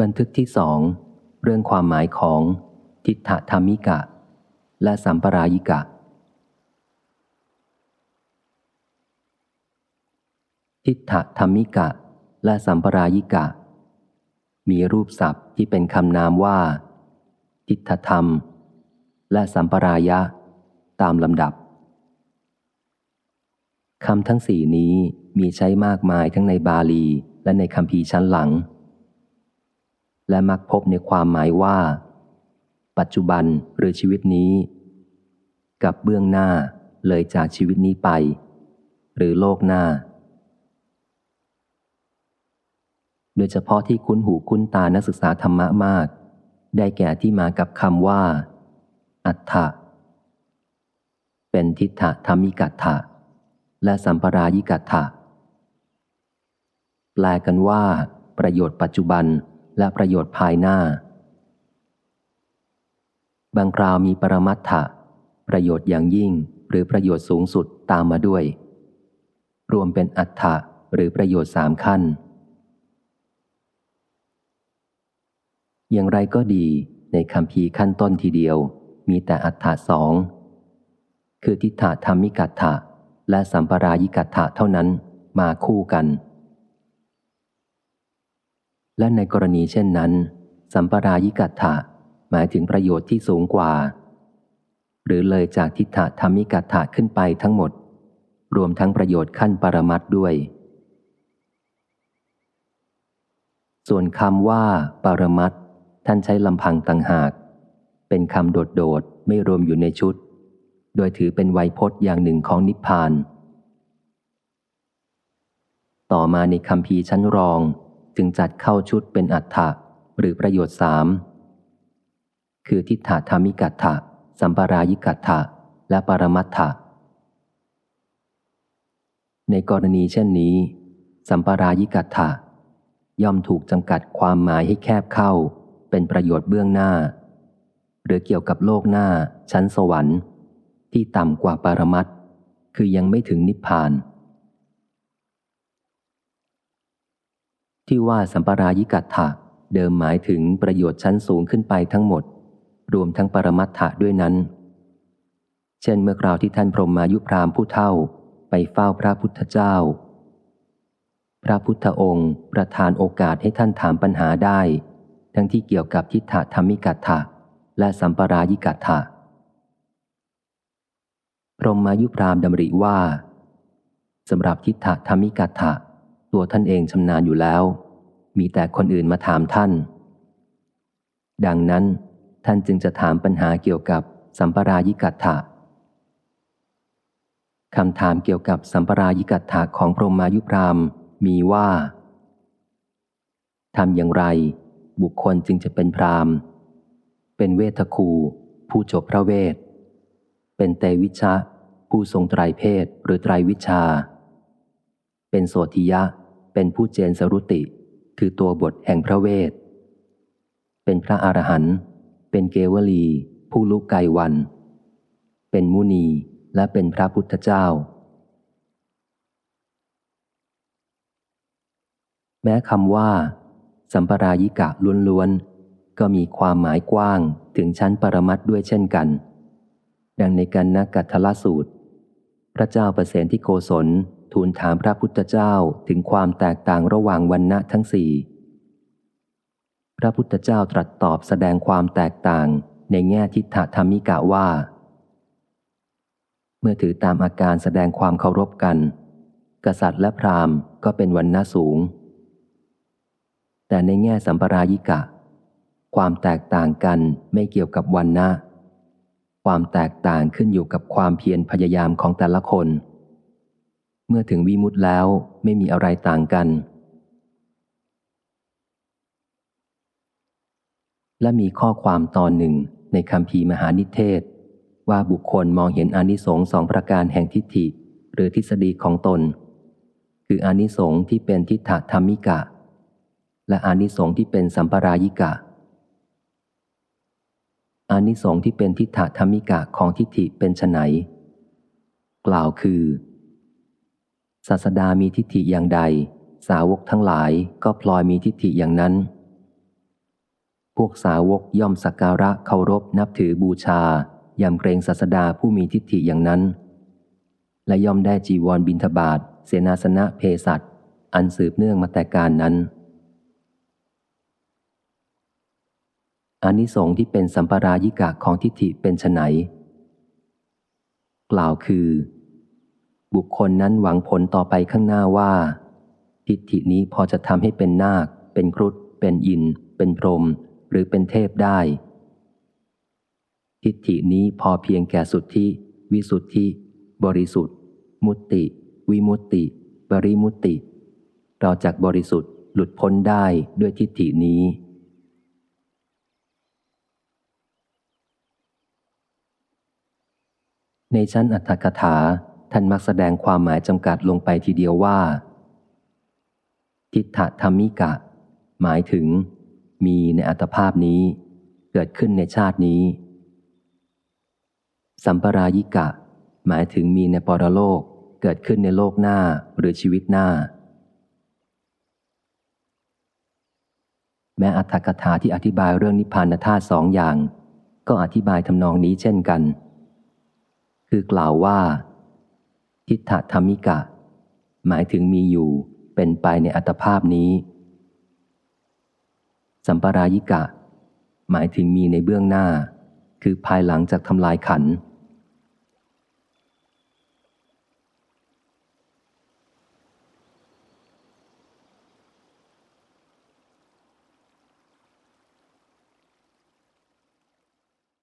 บันทึกที่สองเรื่องความหมายของทิฏฐธรรมิกะ และสัมปรายิกะ ทิฏฐธรรมิกะ และสัมปรายิกะ มีรูปศัพท์ที่เป็นคำนามว่า ทิฏฐธรรม และสัมปรายะ ตามลำดับคำทั้งสี่นี้มีใช้มากมายทั้งในบาลีและในคำพีชั้นหลัง และมักพบในความหมายว่า ปัจจุบันหรือชีวิตนี้ กับเบื้องหน้าเลยจากชีวิตนี้ไป หรือโลกหน้า โดยเฉพาะที่คุ้นหูคุ้นตานักศึกษาธรรมะมาก ได้แก่ที่มากับคำว่า อัฏฐะเป็นทิฏฐธรรมิกัตถะและสัมปรายิกัตถะแปลกันว่า ประโยชน์ปัจจุบัน และประโยชน์ภายหน้า บางคราวมีปรมัตถะประโยชน์อย่างยิ่งหรือประโยชน์สูงสุดตามมาด้วย รวมเป็นอัฏฐะหรือประโยชน์สามขั้น อย่างไรก็ดีในคำพีขั้นต้นทีเดียว มีแต่อัฏฐะสอง คือทิฏฐธรรมิกัตถะและสัมปรายิกัตถะเท่านั้นมาคู่กัน และในกรณีเช่นนั้น สัมปรายิกัตถะหมายถึงประโยชน์ที่สูงกว่า หรือเลยจากทิฏฐธรรมิกัตถะขึ้นไปทั้งหมด รวมทั้งประโยชน์ขั้นปรมัตด้วย ส่วนคำว่า ปรมัตท่านใช้ลำพังต่างหาก เป็นคำโดดๆ ไม่รวมอยู่ในชุด โดยถือเป็นไวยพจน์อย่างหนึ่งของนิพพาน ต่อมาในคำพีชั้นรอง จึงจัดเข้าชุดเป็นอัฏฐะหรือประโยชน์สามคือทิฏฐธรรมิกัตถะสัมปรายิกัตถะและปรมัตถะในกรณีเช่นนี้ สัมปรายิกัตถะย่อมถูกจำกัดความหมายให้แคบเข้า เป็นประโยชน์เบื้องหน้า หรือเกี่ยวกับโลกหน้า ชั้นสวรรค์ ที่ต่ำกว่าปรมัตคือยังไม่ถึงนิพพาน ที่ว่าสัมปรายิกัตถะเดิมหมายถึงประโยชน์ชั้นสูงขึ้นไปทั้งหมด รวมทั้งปรมัตถะด้วยนั้น เช่นเมื่อคราวที่ท่านพรหมายุพรามผู้เท่าไปเฝ้าพระพุทธเจ้า พระพุทธองค์ประทานโอกาสให้ท่านถามปัญหาได้ ทั้งที่เกี่ยวกับทิฏฐธรรมิกัตถะและสัมปรายิกัตถะพรหมายุพรามดำริว่าสำหรับทิฏฐธรรมิกัตถะ ตัวท่านเองชำนาญอยู่แล้ว มีแต่คนอื่นมาถามท่าน ดังนั้นท่านจึงจะถามปัญหาเกี่ยวกับสัมปรายิกัตถะคำถามเกี่ยวกับสัมปรายิกัตถะของพรหมายุพรามมีว่าทำอย่างไร บุคคลจึงจะเป็นพรามเป็นเวทคู ผู้จบพระเวท เป็นเตวิชะ ผู้ทรงไตรเพศหรือไตรวิชา เป็นโสธิยะ เป็นผู้เจนสรุติ คือตัวบทแห่งพระเวท เป็นพระอรหันต์ เป็นเกวลี ผู้ลุกไกวัน เป็นมุนี และเป็นพระพุทธเจ้า แม้คำว่า สัมปรายิกะล้วนๆ ก็มีความหมายกว้างถึงชั้นปรมัตด้วยเช่นกัน ดังในกันนกัตทลสูตร พระเจ้าประเสนที่โกศล ทูลถามพระพุทธเจ้าถึงความแตกต่างระหว่างวันณะทั้งสี่ พระพุทธเจ้าตรัสตอบแสดงความแตกต่างในแง่ทิฏฐธรรมิกะว่า เมื่อถือตามอาการแสดงความเคารพกัน กษัตริย์และพราหมณ์ก็เป็นวันณะสูง แต่ในแง่สัมปรายิกะ ความแตกต่างกันไม่เกี่ยวกับวันนะความแตกต่างขึ้นอยู่กับความเพียรพยายามของแต่ละคน เมื่อถึงวิมุตต์แล้วไม่มีอะไรต่างกัน และมีข้อความตอนหนึ่งในคำพีมหานิเทศ ว่าบุคคลมองเห็นอนิสงส์สองประการแห่งทิฏฐิ หรือทฤษฎีของตน คืออนิสงส์ที่เป็นทิฏฐธรรมิกะ และอนิสงส์ที่เป็นสัมปรายิกะอนิสงส์ที่เป็นทิฏฐธรรมิกะของทิฏฐิเป็นไนกล่าวคือ ศาสดามีทิฏฐิอย่างใด สาวกทั้งหลายก็พลอยมีทิฏฐิอย่างนั้น พวกสาวกย่อมสักการะเคารพนับถือบูชายำเกรงศาสดาผู้มีทิฏฐิอย่างนั้น และย่อมได้จีวรบินทบาทเสนาสนะเพสัตอันสืบเนื่องมาแต่การนั้นอานิสงส์ที่เป็นสัมปรายิกะของทิฏฐิเป็นไนกล่าวคือ บุคคลนั้นหวังผลต่อไปข้างหน้าว่า ทิฏฐินี้พอจะทำให้เป็นนาค เป็นครุฑเป็นอิน เป็นพรหมหรือเป็นเทพได้ ทิฏฐินี้พอเพียงแก่สุทธิ วิสุทธิ บริสุทธิ์ มุตติวิมุตติ บริมุตติ เราจากบริสุทธิ์หลุดพ้นได้ด้วยทิฏฐินี้ในชั้นอัตถกถา ท่านมักแสดงความหมายจำกัดลงไปทีเดียวว่า ทิฏฐธรรมิกะ หมายถึง มีในอัตภาพนี้ เกิดขึ้นในชาตินี้ สัมปรายิกะ หมายถึงมีในปรโลกเกิดขึ้นในโลกหน้าหรือชีวิตหน้า แม้อัตถกถาที่อธิบายเรื่องนิพพานธาตุสองอย่าง ก็อธิบายทำนองนี้เช่นกัน คือกล่าวว่า ทิฏฐธรรมิกะ หมายถึงมีอยู่เป็นไปในอัตภาพนี้ สัมปรายิกะ หมายถึงมีในเบื้องหน้า คือภายหลังจากทำลายขัน